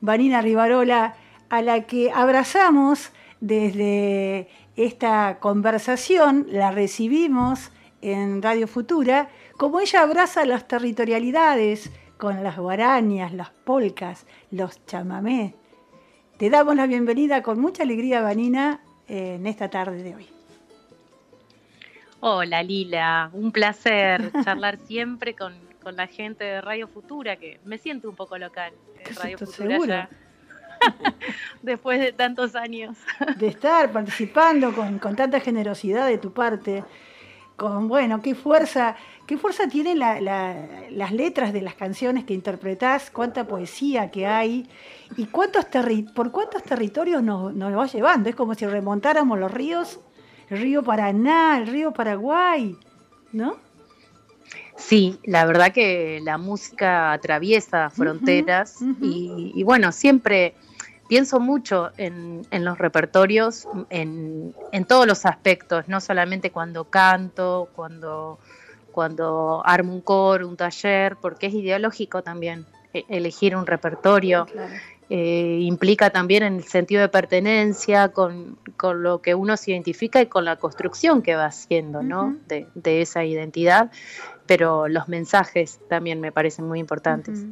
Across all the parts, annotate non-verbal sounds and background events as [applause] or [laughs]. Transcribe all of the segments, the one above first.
Vanina Rivarola, a la que abrazamos desde esta conversación, la recibimos en Radio Futura, como ella abraza las territorialidades con las guarañas, las polcas, los chamamés. Te damos la bienvenida con mucha alegría, Vanina, en esta tarde de hoy. Hola Lila, un placer [laughs] charlar siempre con, la gente de Radio Futura, que me siento un poco local Radio Futura ya. [laughs] Después de tantos años. De estar participando con, con tanta generosidad de tu parte con, bueno, qué fuerza, qué fuerza tienen las letras de las canciones que interpretás, cuánta poesía que hay y cuántos por cuántos territorios nos, nos va llevando. Es como si remontáramos los ríos, el río Paraná, el río Paraguay, ¿no? Sí, la verdad que la música atraviesa fronteras y, bueno, siempre pienso mucho en, los repertorios, en, todos los aspectos, no solamente cuando canto, cuando, cuando armo un coro, un taller, porque es ideológico también e, elegir un repertorio. Eh, implica también en el sentido de pertenencia con, lo que uno se identifica y con la construcción que va haciendo ¿no? de, esa identidad, pero los mensajes también me parecen muy importantes.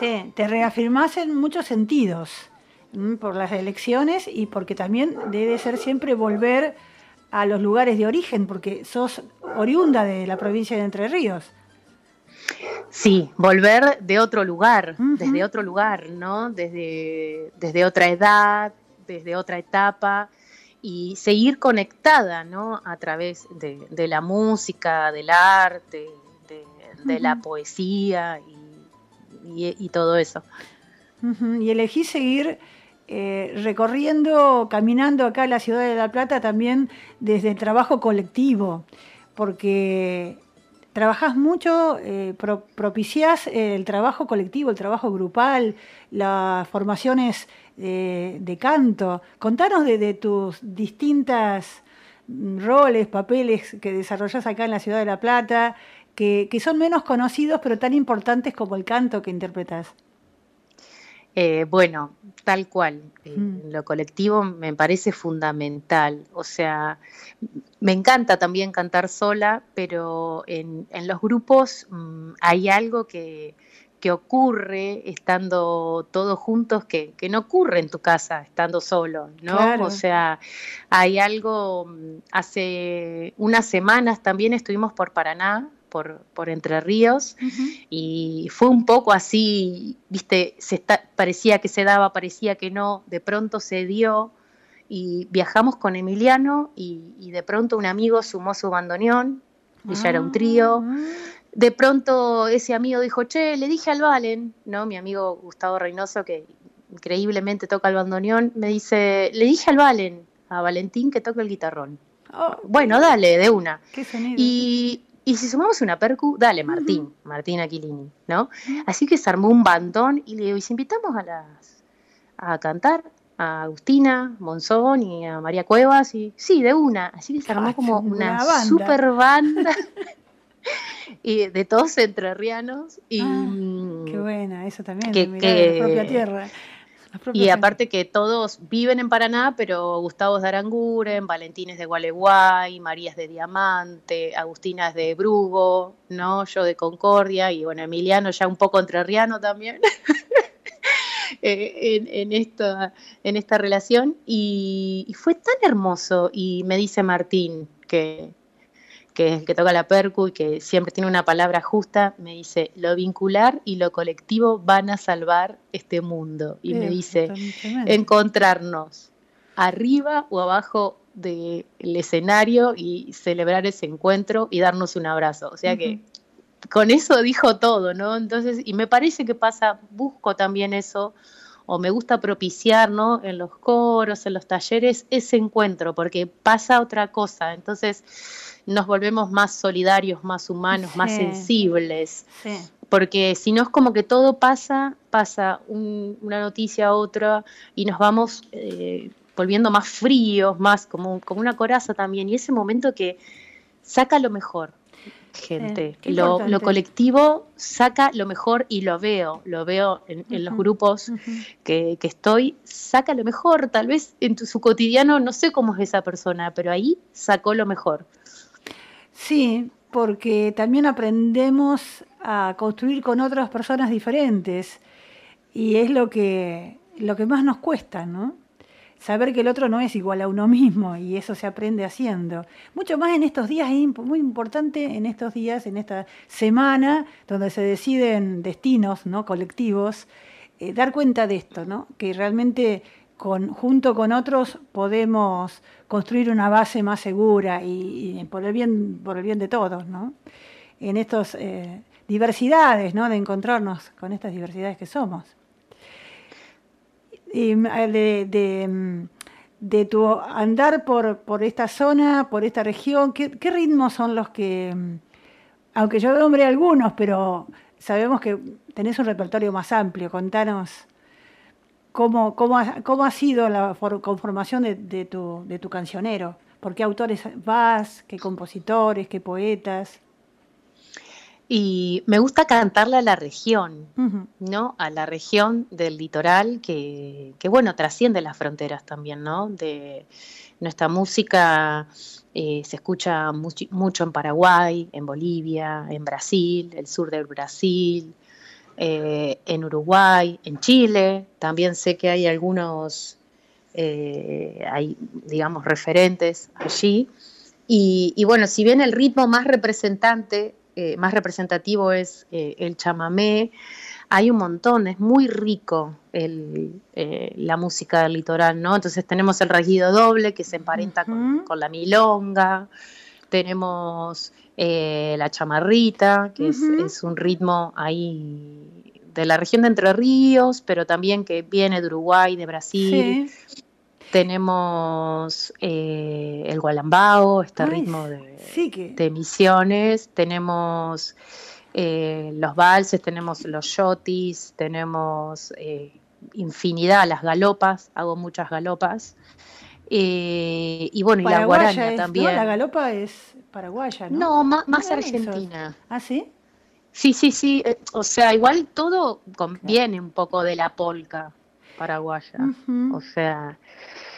Sí, te reafirmás en muchos sentidos. Por las elecciones y porque también debe ser siempre volver a los lugares de origen, porque sos oriunda de la provincia de Entre Ríos. Sí, volver de otro lugar, desde otro lugar, ¿no? Desde, desde otra edad, desde otra etapa y seguir conectada, ¿no? A través de, la música, del arte, de, la poesía y, todo eso. Y elegí seguir eh, recorriendo, caminando acá en la ciudad de La Plata también desde el trabajo colectivo, porque trabajás mucho, eh, propiciás el trabajo colectivo, el trabajo grupal, las formaciones de canto. Contanos de, tus distintas roles, papeles que desarrollás acá en la ciudad de La Plata, que, que son menos conocidos pero tan importantes como el canto que interpretás. Eh, bueno, tal cual. Eh, mm. Lo colectivo me parece fundamental. O sea, me encanta también cantar sola, pero en, los grupos mm, hay algo que, ocurre estando todos juntos que, no ocurre en tu casa estando solo, ¿no? O sea, hay algo, mm, hace unas semanas también estuvimos por Paraná por, Entre Ríos y fue un poco así, viste, se parecía que se daba, parecía que no, de pronto se dio y viajamos con Emiliano y, de pronto un amigo sumó su bandoneón y ya era un trío. Ah. De pronto ese amigo dijo, che, le dije al Valen, ¿no? Mi amigo Gustavo Reynoso, que increíblemente toca el bandoneón, me dice, le dije al Valen, a Valentín que toque el guitarrón. Oh. bueno, dale, de una. y, y si sumamos una percu, dale, Martín, Martín Aquilini, ¿no? Así que se armó un bandón y le digo, ¿y invitamos a las a cantar? A Agustina, Monzón y a María Cuevas, y sí, de una. Así que se armó como [laughs] una, super banda. [laughs] y de todos entrerrianos. Y, ah, qué buena, eso también, que, de propia tierra. Y aparte que todos viven en Paraná, pero Gustavo es de Aranguren, Valentín es de Gualeguay, María es de Diamante, Agustina es de Brugo, ¿no? Yo de Concordia y bueno, Emiliano ya un poco entrerriano también. [laughs] Eh, en, esta, en esta relación y, fue tan hermoso y me dice Martín que, que es el que toca la percu y que siempre tiene una palabra justa, me dice, lo vincular y lo colectivo van a salvar este mundo. Y me dice, encontrarnos arriba o abajo del escenario y celebrar ese encuentro y darnos un abrazo. O sea que con eso dijo todo, ¿no? Entonces, y me parece que pasa, busco también eso, o me gusta propiciar, ¿no? En los coros, en los talleres, ese encuentro, porque pasa otra cosa. Entonces, nos volvemos más solidarios, más humanos, más sensibles. Porque si no es como que todo pasa, pasa una noticia a otra y nos vamos eh, volviendo más fríos, más como, como una coraza también. Y ese momento que saca lo mejor. gente. lo, colectivo saca lo mejor y lo veo, lo veo en, los grupos que, estoy, saca lo mejor. Tal vez en su cotidiano no sé cómo es esa persona, pero ahí sacó lo mejor. Sí, porque también aprendemos a construir con otras personas diferentes y es lo que, lo que más nos cuesta, ¿no? saber que el otro no es igual a uno mismo y eso se aprende haciendo. Mucho más en estos días, es muy importante en estos días, en esta semana, donde se deciden destinos ¿no? colectivos, eh, dar cuenta de esto, ¿no? que realmente junto con otros podemos construir una base más segura y, por, el bien, por el bien de todos, ¿no? en estas eh, diversidades, ¿no? de encontrarnos con estas diversidades que somos. Eh, de, mm, de, tu andar por, por, esta zona, por esta región, ¿qué, ritmos son los que, mm, aunque yo nombré algunos, pero sabemos que tenés un repertorio más amplio, contanos cómo, cómo, ha, cómo ha sido la conformación de, tu, de tu cancionero, por qué autores vas, qué compositores, qué poetas. Y me gusta cantarle a la región, ¿no? A la región del litoral que, bueno, trasciende las fronteras también, ¿no? De nuestra música eh, se escucha mucho en Paraguay, en Bolivia, en Brasil, el sur del Brasil, eh, en Uruguay, en Chile. También sé que hay algunos, eh, hay, digamos, referentes allí. y bueno, si bien el ritmo más representante eh, más representativo es el chamamé. Hay un montón, es muy rico la música del litoral, ¿no? Entonces tenemos el regido doble que se emparenta con, la milonga, tenemos la chamarrita, que es, un ritmo ahí de la región de Entre Ríos, pero también que viene de Uruguay, de Brasil. Tenemos eh, el gualambao, este ritmo de, misiones. Tenemos eh, los valses, tenemos los shotis, tenemos eh, infinidad, las galopas, hago muchas galopas. Y bueno, y la guaraña también. La galopa es paraguaya, ¿no? No, más, argentina. ¿Ah, sí? Sí, sí, sí. O sea, igual todo conviene un poco de la polca paraguaya. O sea,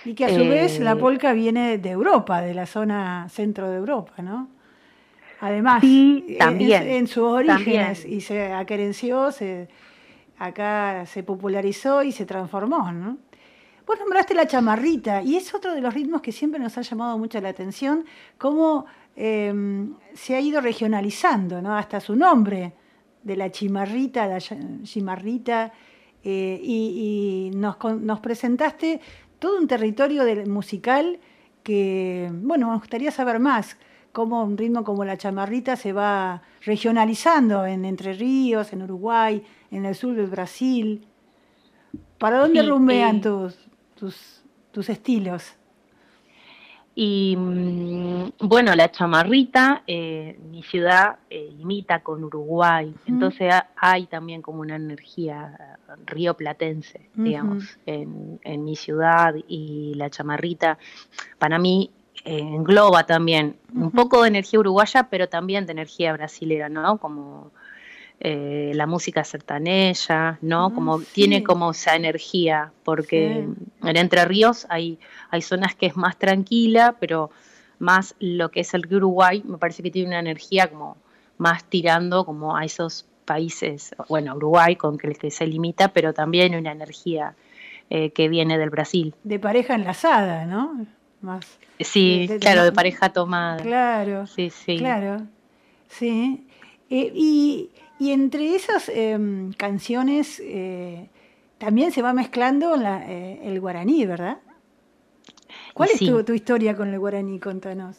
y que a su vez la eh, polca viene de Europa, de la zona centro de Europa, ¿no? Además, también, en, sus orígenes, y se acerenció, se, acá se popularizó y se transformó, ¿no? Vos nombraste la chamarrita, y es otro de los ritmos que siempre nos ha llamado mucho la atención, cómo em, se ha ido regionalizando, ¿no? Hasta su nombre, de la chimarrita, la chimarrita, eh, y, nos, nos presentaste todo un territorio del musical que, bueno, me gustaría saber más cómo un ritmo como la chamarrita se va regionalizando en Entre Ríos, en Uruguay, en el sur del Brasil. ¿Para dónde rumbean tus, tus, tus estilos? Y mm, bueno, la chamarrita, eh, mi ciudad eh, imita con Uruguay, entonces hay también como una energía río platense, digamos, en, en, mi ciudad. Y la chamarrita, para mí eh, engloba también un poco de energía uruguaya, pero también de energía brasilera, ¿no? Como eh, la música sertaneja, ¿no? Ah, como tiene como esa energía, porque en Entre Ríos hay, hay zonas que es más tranquila, pero más lo que es el Uruguay, me parece que tiene una energía como más tirando como a esos países, bueno, Uruguay con el que se limita, pero también una energía eh, que viene del Brasil. De pareja enlazada, ¿no? Más sí, claro, de pareja tomada. Claro. Sí, sí. Claro. Sí. Eh, y y entre esas em, canciones eh, también se va mezclando eh, el guaraní, ¿verdad? ¿Cuál es tu, historia con el guaraní? Contanos.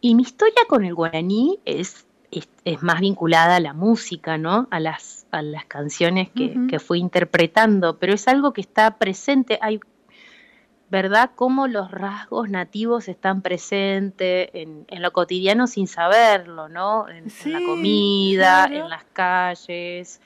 Y mi historia con el guaraní es, es, más vinculada a la música, ¿no? A las, a las canciones que, que fui interpretando, pero es algo que está presente. Hay ¿verdad? Cómo los rasgos nativos están presentes en, lo cotidiano sin saberlo, ¿no? En, la comida, en las calles,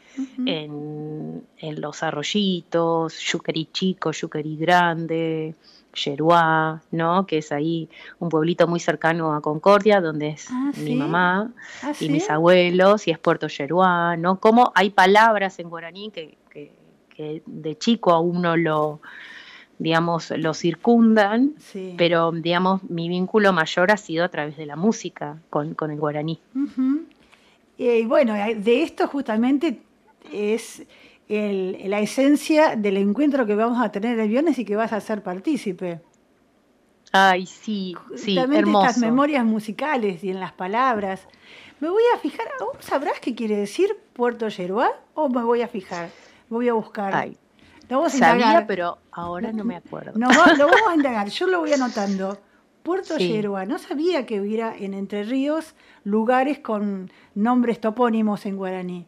en, los arroyitos, yuquerí chico, yuquerí grande, Yeruá, ¿no? Que es ahí un pueblito muy cercano a Concordia, donde es ah, mi mamá ah, y mis abuelos, y es Puerto Yeruá, ¿no? Como hay palabras en guaraní que, que de chico a uno lo digamos, lo circundan, pero, digamos, mi vínculo mayor ha sido a través de la música con, el guaraní. Y bueno, de esto justamente es la esencia del encuentro que vamos a tener el viernes y que vas a ser partícipe. Ay, sí, sí, hermoso. estas memorias musicales y en las palabras. Me voy a fijar, sabrás qué quiere decir Puerto Yeruá o me voy a fijar? voy a buscar. Ay, Sabía, pero ahora no me acuerdo. No, lo vamos a indagar, yo lo voy anotando. Puerto sí. no sabía que hubiera en Entre Ríos lugares con nombres topónimos en guaraní.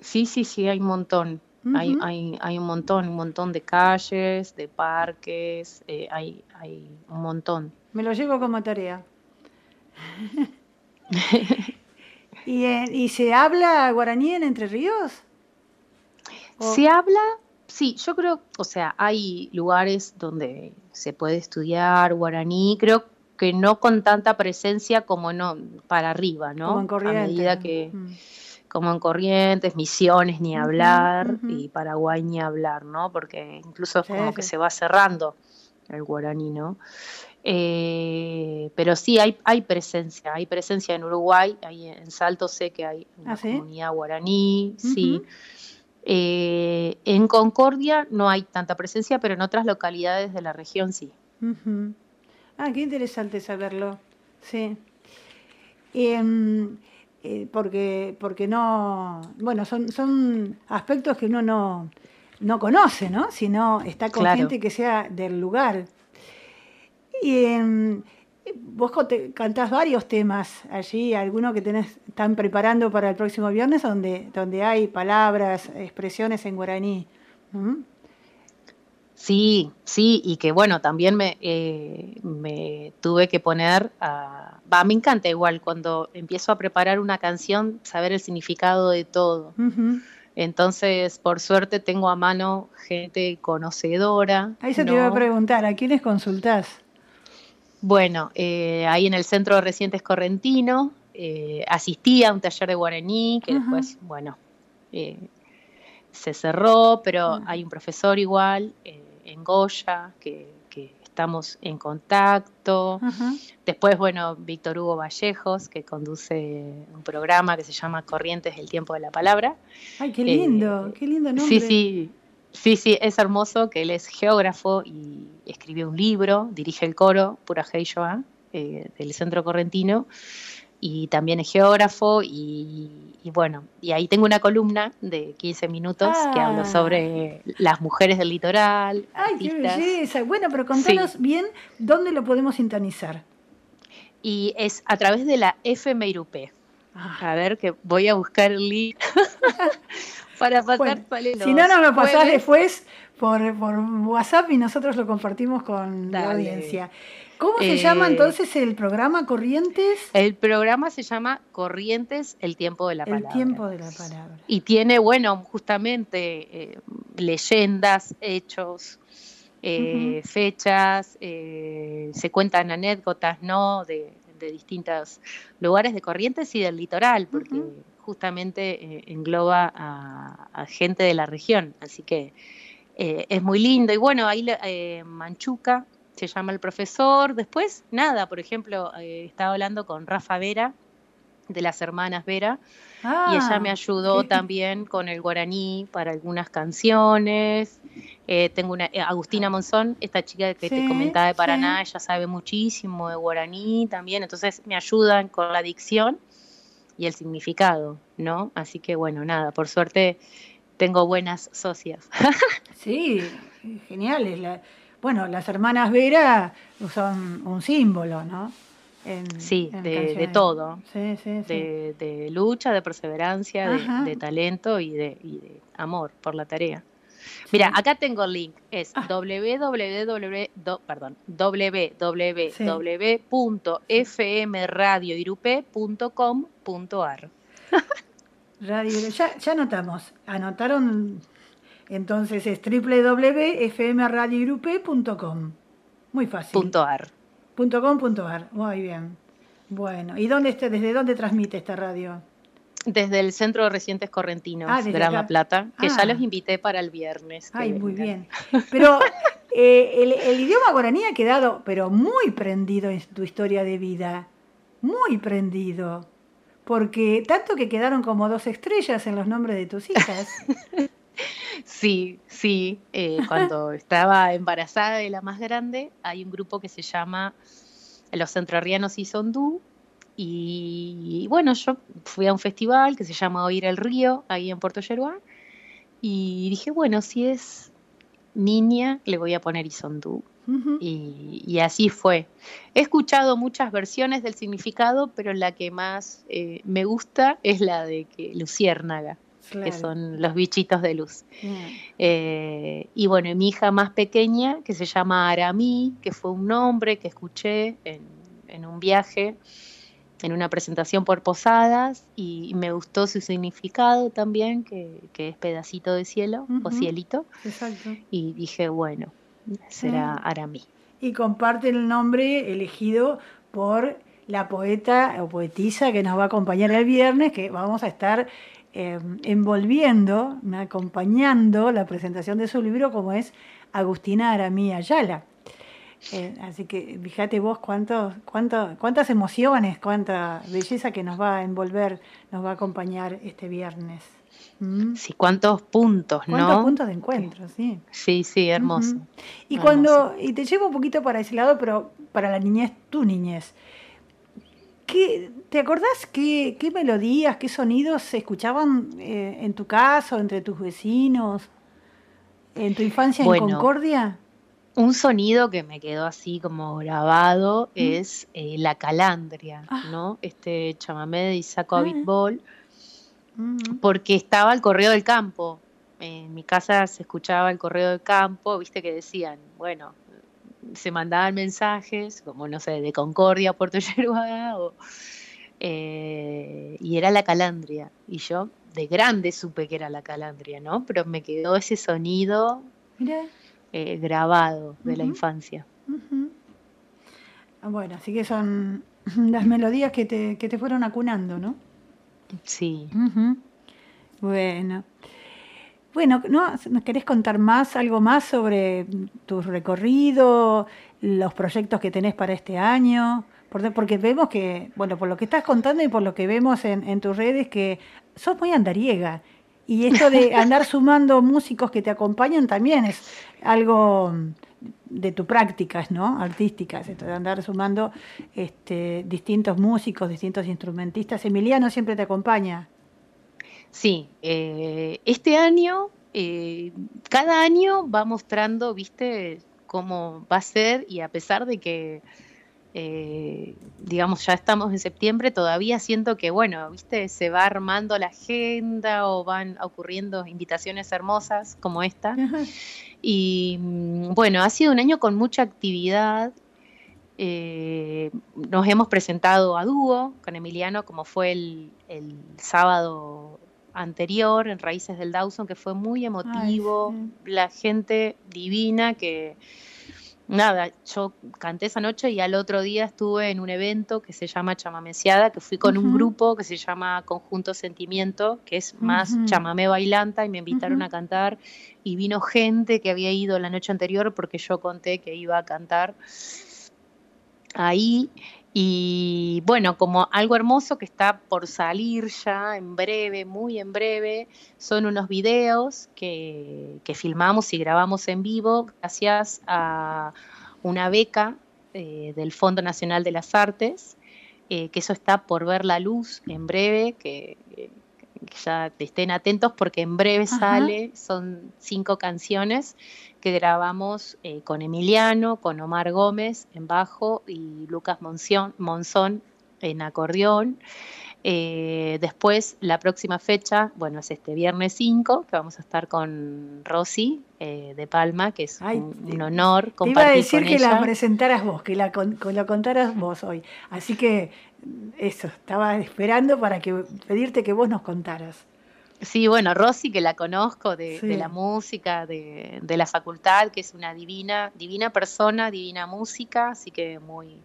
Sí, sí, sí, hay un montón. hay, hay, hay, un montón, un montón de calles, de parques, eh, hay, hay un montón. Me lo llevo como tarea. [laughs] ¿Y, eh, ¿Y, se habla guaraní en Entre Ríos? Se habla Sí, yo creo, o sea, hay lugares donde se puede estudiar guaraní, creo que no con tanta presencia como no para arriba, ¿no? Como en Corrientes. A medida que, como en Corrientes, Misiones ni hablar y Paraguay ni hablar, ¿no? Porque incluso es como que se va cerrando el guaraní, ¿no? Eh, pero sí, hay, hay presencia, hay presencia en Uruguay, hay en Salto sé que hay una ¿Ah, comunidad guaraní, sí. Eh, en Concordia no hay tanta presencia, pero en otras localidades de la región sí. Ah, qué interesante saberlo. Sí. Em, eh, porque, porque no, bueno, son, son aspectos que uno no, no conoce, ¿no? Si no está con gente que sea del lugar. Y, em, Vos cantás varios temas allí, algunos que tenés, están preparando para el próximo viernes, donde, donde hay palabras, expresiones en guaraní. Sí, sí, y que bueno, también me, eh, me tuve que poner a... Va, me encanta igual cuando empiezo a preparar una canción, saber el significado de todo. Entonces, por suerte, tengo a mano gente conocedora. Ahí se te iba a preguntar, ¿a quiénes consultás? Bueno, eh, ahí en el Centro de Recientes Correntino eh, asistí a un taller de guaraní que después, bueno, eh, se cerró, pero hay un profesor igual en Goya que, estamos en contacto. Después, bueno, Víctor Hugo Vallejos, que conduce un programa que se llama Corrientes del Tiempo de la Palabra. Ay, qué lindo, qué lindo nombre. Sí, sí, Sí, sí, es hermoso que él es geógrafo y escribió un libro, dirige el coro Pura Joa eh, del Centro Correntino y también es geógrafo y, bueno, y ahí tengo una columna de 15 minutos que hablo ah. sobre las mujeres del litoral. Ay, qué belleza. Bueno, pero contanos bien dónde lo podemos sintonizar. Y es a través de la FMIRUP. Ah. A ver, que voy a buscar el link. [laughs] para pasar Si no, nos lo pasás después por, WhatsApp y nosotros lo compartimos con la audiencia. ¿Cómo se llama eh, entonces el programa Corrientes? El programa se llama Corrientes, el tiempo de la palabra. El tiempo de la palabra. Y tiene, bueno, justamente eh, leyendas, hechos, eh, fechas, se cuentan anécdotas, ¿no? De, distintos lugares de Corrientes y del litoral, porque justamente eh, engloba a, gente de la región, así que eh, es muy lindo. Y bueno, ahí eh, Manchuca se llama el profesor. Después, nada, por ejemplo, estaba hablando con Rafa Vera, de las hermanas Vera, y ella me ah, ayudó también con el guaraní para algunas canciones. tengo una Agustina Monzón, esta chica que te comentaba de Paraná, ella sabe muchísimo de guaraní también, entonces me ayudan con la dicción y el significado, ¿no? Así que bueno, nada, por suerte tengo buenas socias. [laughs] sí, geniales. bueno, las hermanas Vera son un símbolo, ¿no? sí, de, todo. Sí, sí, de, de, lucha, de perseverancia, de, talento y de, y de amor por la tarea. Mira, acá tengo el link, es ah. www, perdón, www.fmradioirupe.com.ar. Radio, [laughs] ya, ya anotamos, anotaron, entonces es www.fmradioirupe.com. Muy fácil. Punto .ar. Punto .com, punto .ar. Muy bien. Bueno, ¿y dónde está, desde dónde transmite esta radio? Desde el Centro de Residentes Correntinos ah, de La Plata, que ya ah. los invité para el viernes. Ay, muy bien. Pero [laughs] eh, el, idioma guaraní ha quedado, pero muy prendido en tu historia de vida. Muy prendido. Porque tanto que quedaron como dos estrellas en los nombres de tus hijas. [laughs] Sí, sí. Eh, cuando [laughs] estaba embarazada de la más grande, hay un grupo que se llama Los Entrerrianos y Sondú, y bueno, yo fui a un festival que se llama Oír el Río, ahí en Puerto Yeruá, y dije, bueno, si es niña, le voy a poner Isondú. y, así fue. He escuchado muchas versiones del significado, pero la que más eh, me gusta es la de que Luciérnaga, que son los bichitos de luz. Eh, y bueno, mi hija más pequeña, que se llama Aramí, que fue un nombre que escuché en, en un viaje en una presentación por Posadas y me gustó su significado también, que, es pedacito de cielo o cielito. Exacto. Y dije, bueno, será Aramí. Y comparte el nombre elegido por la poeta o poetisa que nos va a acompañar el viernes, que vamos a estar eh, envolviendo, acompañando la presentación de su libro, como es Agustina Aramí Ayala. Eh, así que fíjate vos cuánto, cuánto, cuántas emociones, cuánta belleza que nos va a envolver, nos va a acompañar este viernes. ¿Mm? Sí, cuántos puntos, ¿no? Cuántos puntos de encuentro, sí. Sí, sí, hermoso. Y cuando, y te llevo un poquito para ese lado, pero para la niñez, tu niñez. ¿Qué, ¿Te acordás qué, qué melodías, qué sonidos se escuchaban eh, en tu casa, entre tus vecinos, en tu infancia en Concordia? Un sonido que me quedó así como grabado es eh, La Calandria, ah. ¿no? Este chamamé de Isaac ah. Ball, porque estaba el correo del campo. En mi casa se escuchaba el correo del campo, viste que decían, bueno, se mandaban mensajes, como no sé, de Concordia a Puerto [laughs] Yeruá, eh, y era la calandria. Y yo de grande supe que era la calandria, ¿no? Pero me quedó ese sonido. Mira. Eh, grabado de la infancia. Ah, bueno, así que son [laughs] las melodías que te, que te fueron acunando, ¿no? Sí. Bueno. Bueno, ¿no? ¿nos querés contar más, algo más sobre tu recorrido, los proyectos que tenés para este año? Porque vemos que, bueno, por lo que estás contando y por lo que vemos en, en tus redes, que sos muy andariega y esto de [laughs] andar sumando músicos que te acompañan también es algo de tu prácticas, ¿no? Artísticas, esto de andar sumando este, distintos músicos, distintos instrumentistas. Emiliano siempre te acompaña. Sí, eh, este año, eh, cada año va mostrando, viste, cómo va a ser y a pesar de que eh, digamos, ya estamos en septiembre, todavía siento que, bueno, viste, se va armando la agenda o van ocurriendo invitaciones hermosas como esta. Y mm, bueno, ha sido un año con mucha actividad. Eh, nos hemos presentado a dúo con Emiliano, como fue el, sábado anterior en Raíces del Dawson, que fue muy emotivo, la gente divina que nada, yo canté esa noche y al otro día estuve en un evento que se llama Chamameciada, que fui con un grupo que se llama Conjunto Sentimiento, que es más chamamé bailanta y me invitaron a cantar. Y vino gente que había ido la noche anterior porque yo conté que iba a cantar ahí y bueno, como algo hermoso que está por salir ya en breve, muy en breve, son unos videos que, filmamos y grabamos en vivo gracias a una beca eh, del Fondo Nacional de las Artes, eh, que eso está por ver la luz en breve, que, ya estén atentos porque en breve sale, son cinco canciones que grabamos eh, con Emiliano, con Omar Gómez en bajo y Lucas Monzón, en acordeón. Eh, después, la próxima fecha, bueno, es este viernes 5, que vamos a estar con Rosy eh, de Palma, que es un, honor compartir Te iba a decir que la presentaras vos, que la, la contaras vos hoy. Así que eso, estaba esperando para que pedirte que vos nos contaras. Sí, bueno, Rosy, que la conozco de, la música, de, la facultad, que es una divina, divina persona, divina música, así que muy,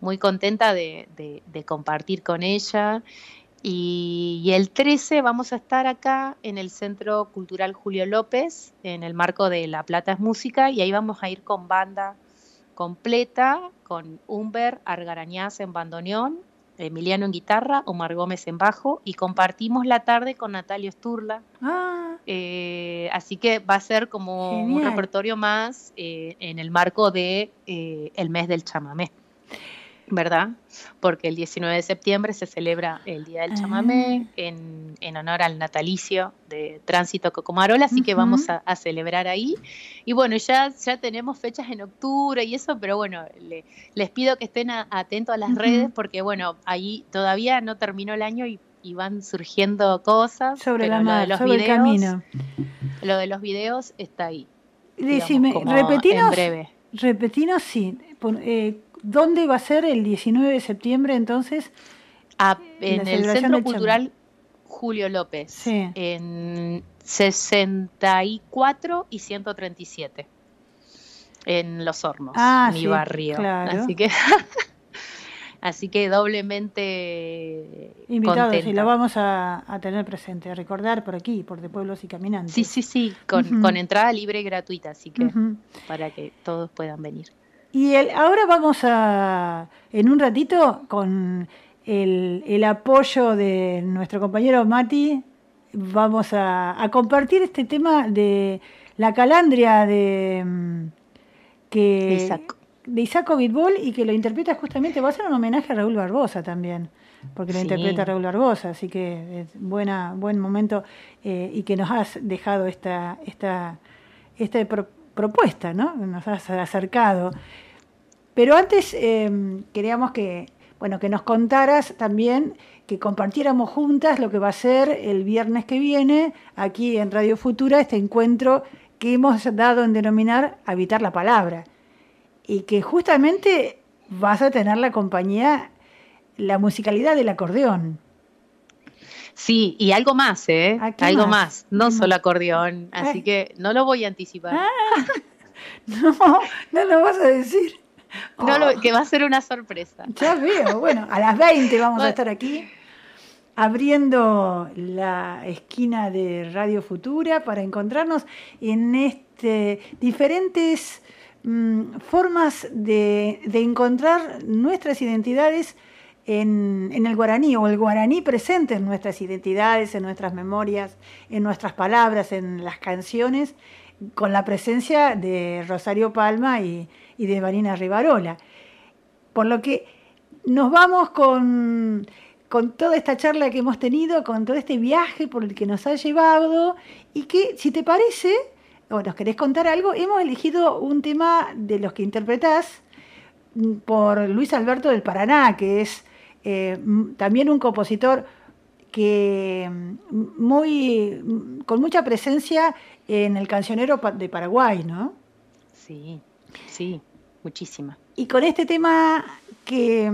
muy contenta de, compartir con ella. Y, y, el 13 vamos a estar acá en el Centro Cultural Julio López, en el marco de La Plata es Música, y ahí vamos a ir con banda completa, con Humber Argarañaz en bandoneón, Emiliano en guitarra, Omar Gómez en bajo y compartimos la tarde con Natalia Sturla. Ah. Eh, así que va a ser como un repertorio más eh, en el marco de eh, el mes del chamamé. ¿Verdad? Porque el 19 de septiembre se celebra el Día del Chamamé ah. en, en, honor al natalicio de Tránsito Cocomarola, así que vamos a, celebrar ahí. Y bueno, ya, ya tenemos fechas en octubre y eso, pero bueno, les pido que estén atentos a las redes porque bueno, ahí todavía no terminó el año y, van surgiendo cosas. Sobre la lo de los sobre el camino. Lo de los videos está ahí. Decime, repetinos, repetinos, sí. Eh, ¿Dónde va a ser el 19 de septiembre entonces? en el Centro Cultural Julio López. Sí. En 64 y 137. En Los Hornos, ah, mi barrio. Así que [laughs] Así que doblemente invitados y lo vamos a, tener presente, a recordar por aquí, por de pueblos y caminantes. Sí, sí, sí, con, entrada libre y gratuita, así que para que todos puedan venir. Y el, ahora vamos a, en un ratito, con el, apoyo de nuestro compañero Mati, vamos a, compartir este tema de la calandria de mm, que Isaac. de Isaac Bitbol y que lo interpreta justamente, va a ser un homenaje a Raúl Barbosa también, porque lo interpreta Raúl Barbosa, así que es buena, buen momento eh, y que nos has dejado esta, esta, esta propuesta, ¿no? Nos has acercado. Pero antes em, queríamos que, bueno, que nos contaras también, que compartiéramos juntas lo que va a ser el viernes que viene aquí en Radio Futura, este encuentro que hemos dado en denominar Habitar la Palabra. Y que justamente vas a tener la compañía, la musicalidad del acordeón. Sí, y algo más, ¿eh? Algo más, no solo acordeón, así que no lo voy a anticipar. Ah, [laughs] no, no lo vas a decir. No, lo, que va a ser una sorpresa. Ya veo, bueno, a las 20 vamos a estar aquí abriendo la esquina de Radio Futura para encontrarnos en este diferentes mm, formas de, encontrar nuestras identidades en, el guaraní o el guaraní presente en nuestras identidades, en nuestras memorias, en nuestras palabras, en las canciones, con la presencia de Rosario Palma y, y de Marina Rivarola. Por lo que nos vamos con, con toda esta charla que hemos tenido, con todo este viaje por el que nos ha llevado y que, si te parece, o nos querés contar algo, hemos elegido un tema de los que interpretás por Luis Alberto del Paraná, que es eh, también un compositor que muy con mucha presencia en el cancionero de Paraguay, ¿no? Sí, sí muchísima. Y con este tema que,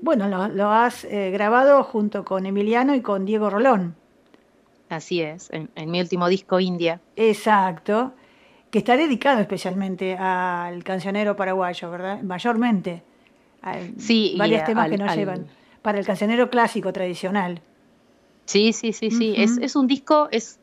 bueno, lo, has eh, grabado junto con Emiliano y con Diego Rolón. Así es, en, mi último disco, India. Exacto, que está dedicado especialmente al cancionero paraguayo, ¿verdad? Mayormente. Sí, varios temas que nos llevan. Para el cancionero clásico tradicional. Sí, sí, sí, sí. es, es un disco, es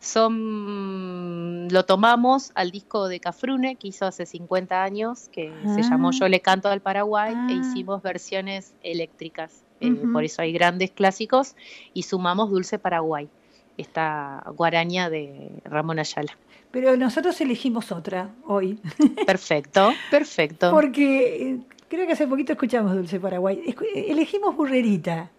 son lo tomamos al disco de Cafrune que hizo hace 50 años, que se llamó ah. Yo le canto al Paraguay, e ah. hicimos versiones eléctricas. Eh, por eso hay grandes clásicos y sumamos Dulce Paraguay, esta guaraña de Ramón Ayala. Pero nosotros elegimos otra hoy. Perfecto, [laughs] perfecto. Porque creo que hace poquito escuchamos Dulce Paraguay. Elegimos Burrerita.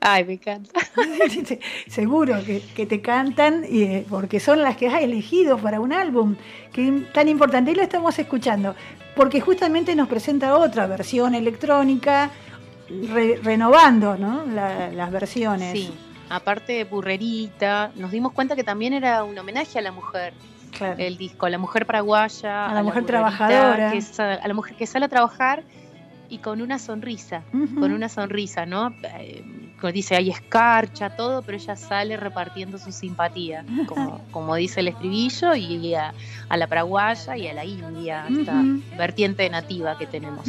Ay, me encanta. [laughs] Seguro que, te cantan eh, porque son las que has elegido para un álbum que tan importante. Y lo estamos escuchando porque justamente nos presenta otra versión electrónica, renovando ¿no? las versiones. Sí, aparte de Burrerita, nos dimos cuenta que también era un homenaje a la mujer. El disco, a la mujer paraguaya, a la mujer trabajadora, a la mujer que sale a trabajar y con una sonrisa, con una sonrisa, ¿no? Eh, como dice, hay escarcha, todo, pero ella sale repartiendo su simpatía, como, [laughs] como dice el estribillo, y a, la paraguaya y a la india, esta vertiente nativa que tenemos.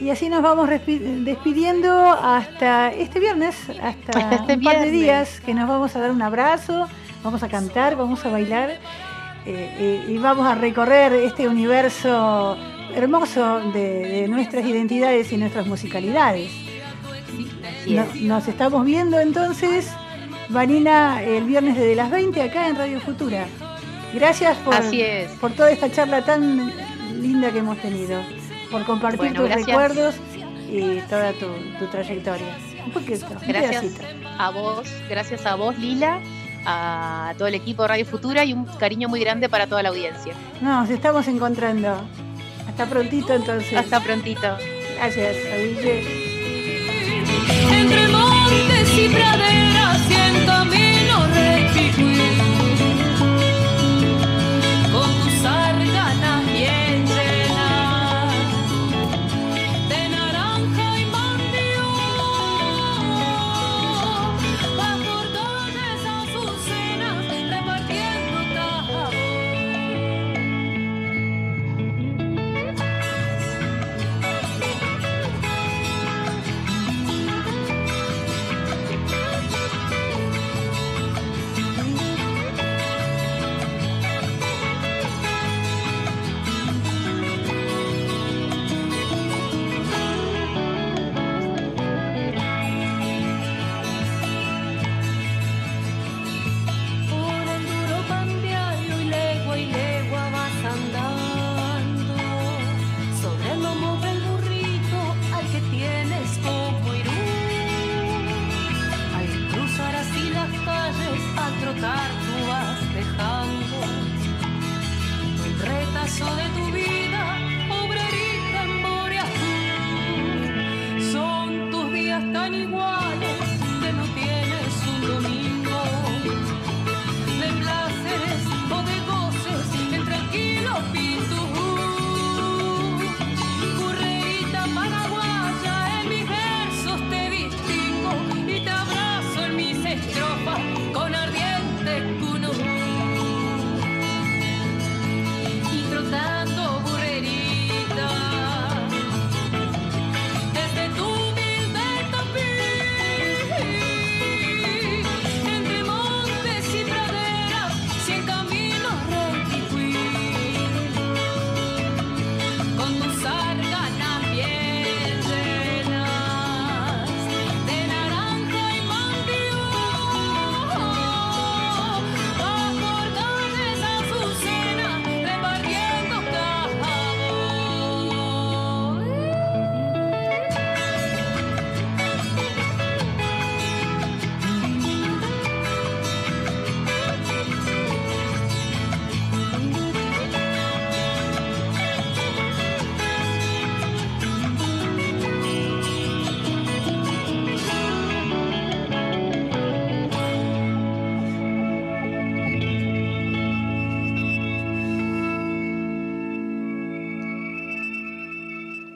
Y así nos vamos despidiendo hasta este viernes, hasta, este un par de días, que nos vamos a dar un abrazo, vamos a cantar, vamos a bailar eh, eh, y vamos a recorrer este universo hermoso de, nuestras identidades y nuestras musicalidades. nos estamos viendo entonces, Vanina, el viernes desde las 20 acá en Radio Futura. Gracias por, por toda esta charla tan linda que hemos tenido, por compartir tus recuerdos y toda tu, trayectoria. Un poquito, gracias a vos, gracias a vos, Lila a todo el equipo de Radio Futura y un cariño muy grande para toda la audiencia. Nos estamos encontrando. Hasta prontito entonces. Hasta prontito. Gracias, Entre montes y praderas